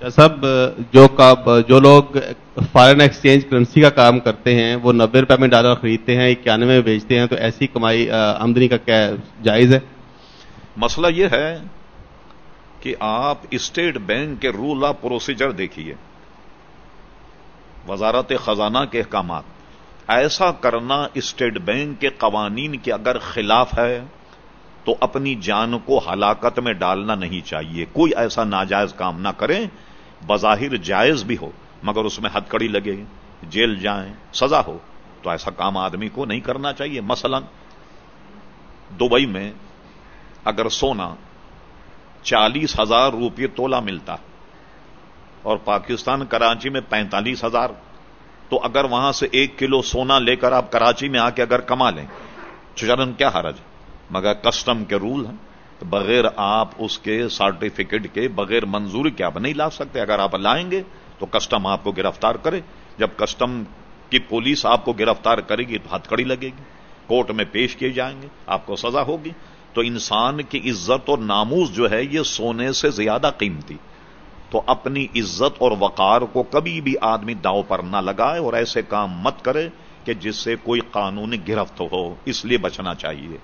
شاہ صاحب، جو جو لوگ فارن ایکسچینج کرنسی کا کام کرتے ہیں، وہ نبے روپے میں ڈالر خریدتے ہیں، اکیانوے میں بیچتے ہیں، تو ایسی کمائی آمدنی کا کیا جائز ہے؟ مسئلہ یہ ہے کہ آپ اسٹیٹ بینک کے رول آف پروسیجر دیکھیے۔ وزارت خزانہ کے احکامات۔ ایسا کرنا اسٹیٹ بینک کے قوانین کے اگر خلاف ہے تو اپنی جان کو ہلاکت میں ڈالنا نہیں چاہیے۔ کوئی ایسا ناجائز کام نہ کریں، بظاہر جائز بھی ہو، مگر اس میں ہتھ کڑی لگے، جیل جائیں، سزا ہو۔ تو ایسا کام آدمی کو نہیں کرنا چاہیے۔ مثلا، دبئی میں اگر سونا چالیس ہزار روپے تولا ملتا اور پاکستان کراچی میں پینتالیس ہزار، تو اگر وہاں سے ایک کلو سونا لے کر آپ کراچی میں آ کے اگر کما لیں چرن کیا حرج؟ مگر کسٹم کے رول ہیں بغیر آپ اس کے سرٹیفکیٹ کے، بغیر منظوری کے آپ نہیں لا سکتے۔ اگر آپ لائیں گے تو کسٹم آپ کو گرفتار کرے۔ جب کسٹم کی پولیس آپ کو گرفتار کرے گی تو ہتھ کڑی لگے گی۔ کورٹ میں پیش کیے جائیں گے، آپ کو سزا ہوگی۔ تو انسان کی عزت اور ناموز جو ہے، یہ سونے سے زیادہ قیمتی۔ تو اپنی عزت اور وقار کو کبھی بھی آدمی داؤ پر نہ لگائے اور ایسے کام مت کرے کہ جس سے کوئی قانونی گرفت ہو۔ اس لیے بچنا چاہیے۔